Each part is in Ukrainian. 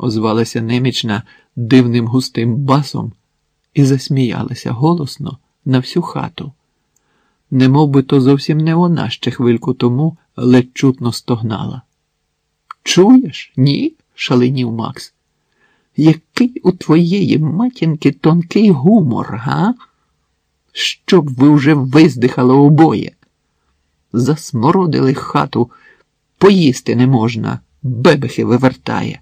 озвалася немічна дивним густим басом і засміялася голосно на всю хату. Не би то зовсім не вона ще хвильку тому ледь чутно стогнала. Чуєш? Ні? шаленів Макс. Який у твоєї матінки тонкий гумор, га? Щоб ви вже виздихали обоє. Засмородили хату, поїсти не можна, бебехи вивертає.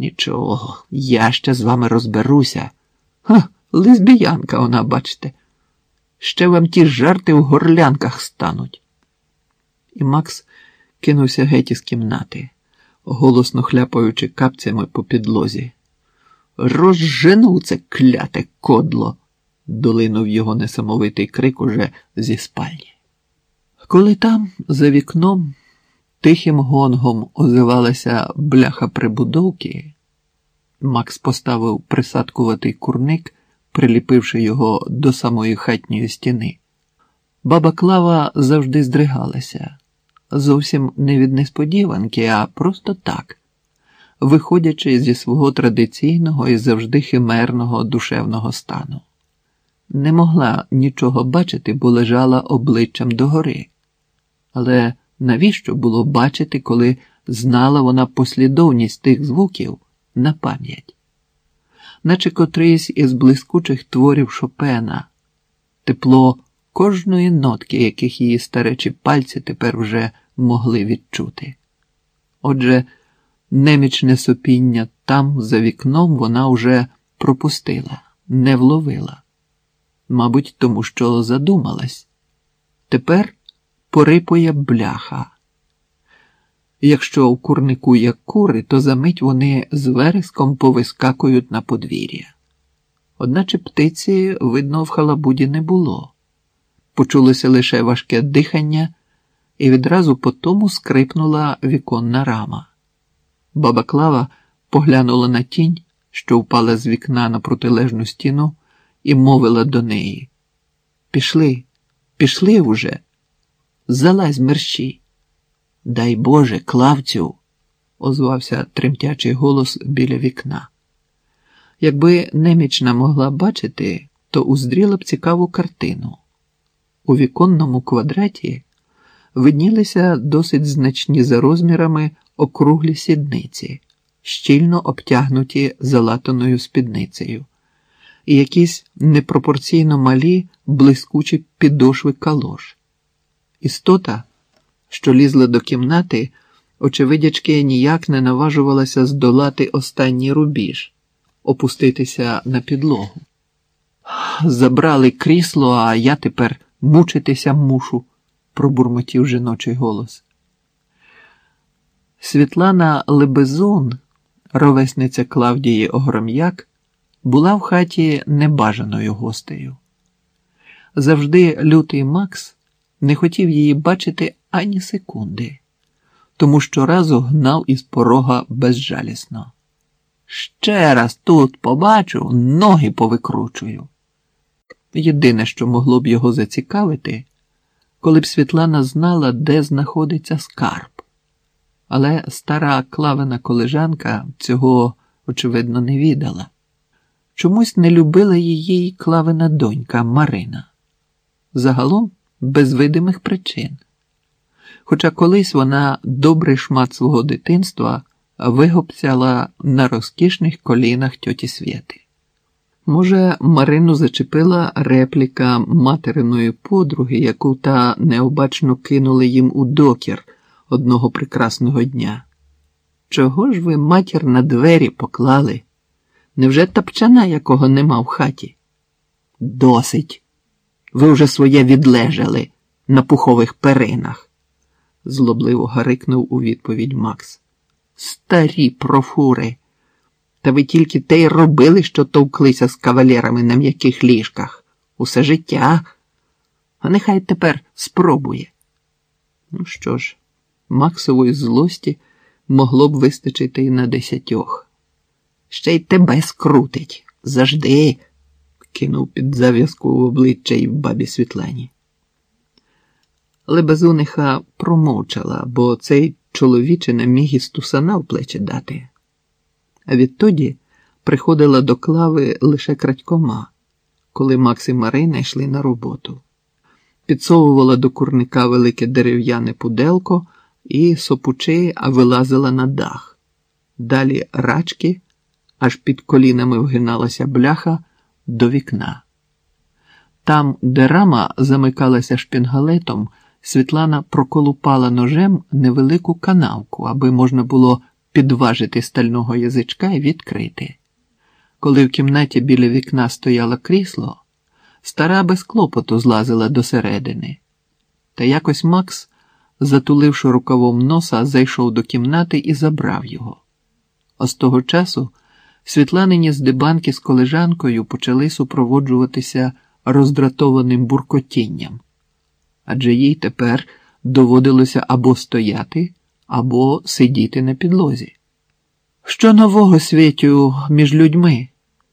Нічого, я ще з вами розберуся. Ха, лесбіянка вона, бачите. Ще вам ті жарти в горлянках стануть. І Макс кинувся геть із кімнати, голосно хляпаючи капцями по підлозі. Розжену це кляте кодло, долинув його несамовитий крик уже зі спальні. Коли там, за вікном, тихим гонгом озивалася бляха прибудовки, Макс поставив присадкуватий курник, приліпивши його до самої хатньої стіни. Баба Клава завжди здригалася, зовсім не від несподіванки, а просто так, виходячи зі свого традиційного і завжди химерного душевного стану. Не могла нічого бачити, бо лежала обличчям догори. Але навіщо було бачити, коли знала вона послідовність тих звуків на пам'ять? Наче котрийсь із блискучих творів Шопена, тепло кожної нотки, яких її старечі пальці тепер вже могли відчути. Отже, немічне сопіння там, за вікном, вона вже пропустила, не вловила. Мабуть, тому що задумалась. Тепер порипує бляха. Якщо у курнику є кури, то за мить вони з вереском повискакують на подвір'я. Одначе птиці, видно, в халабуді не було. Почулося лише важке дихання, і відразу по тому скрипнула віконна рама. Баба Клава поглянула на тінь, що впала з вікна на протилежну стіну, і мовила до неї: Пішли, пішли уже залазь мерщій. Дай Боже, клавцю, озвався тремтячий голос біля вікна. Якби немічна могла бачити, то уздріла б цікаву картину. У віконному квадраті виднілися досить значні за розмірами округлі сідниці, щільно обтягнуті залатаною спідницею, і якісь непропорційно малі блискучі підошви калош. Істота, що лізла до кімнати, очевидячки ніяк не наважувалася здолати останній рубіж, опуститися на підлогу. Забрали крісло, а я тепер мучитися мушу, пробурмотів жіночий голос. Світлана Лебезун, ровесниця Клавдії Огром'як, була в хаті небажаною гостею. Завжди лютий Макс не хотів її бачити ані секунди, тому щоразу гнав із порога безжалісно. Ще раз тут побачу, ноги повикручую. Єдине, що могло б його зацікавити, коли б Світлана знала, де знаходиться скарб. Але стара клавина колежанка цього, очевидно, не відала. Чомусь не любила її клавина донька Марина. Загалом без видимих причин. Хоча колись вона добрий шмат свого дитинства вигопцяла на розкішних колінах тьоті Свєти. Може, Марину зачепила репліка материної подруги, яку та необачно кинули їм у докір одного прекрасного дня. Чого ж ви матір на двері поклали? Невже тапчана, якого нема в хаті? Досить. Ви вже своє відлежали на пухових перинах, злобливо гарикнув у відповідь Макс. Старі профури. Та ви тільки те й робили, що товклися з кавалерами на м'яких ліжках. Усе життя. А нехай тепер спробує. Ну що ж, Максової злості могло б вистачити і на десятьох. Ще й тебе скрутить. Завжди кинув під зав'язку в обличчя й в бабі Світлані. а відтоді приходила до клави лише крадькома, коли Макс і Марина йшли на роботу. Підсовувала до курника велике дерев'яне пуделко і, сопучи, вилазила на дах. Далі рачки, аж під колінами вгиналася бляха до вікна. Там, де рама замикалася шпінгалетом, Світлана проколупала ножем невелику канавку, аби можна було підважити стального язичка і відкрити. Коли в кімнаті біля вікна стояло крісло, стара без клопоту злазила досередини. Та якось Макс, затуливши рукавом носа, зайшов до кімнати і забрав його. А з того часу Світланині здибанки з колежанкою почали супроводжуватися роздратованим буркотінням, адже їй тепер доводилося або стояти, або сидіти на підлозі. Що нового світю між людьми?